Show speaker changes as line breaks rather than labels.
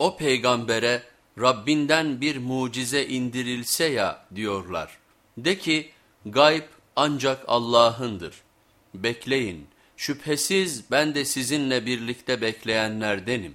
O peygambere Rabbinden bir mucize indirilse ya diyorlar. De ki gayb ancak Allah'ındır. Bekleyin şüphesiz ben de sizinle birlikte bekleyenlerdenim.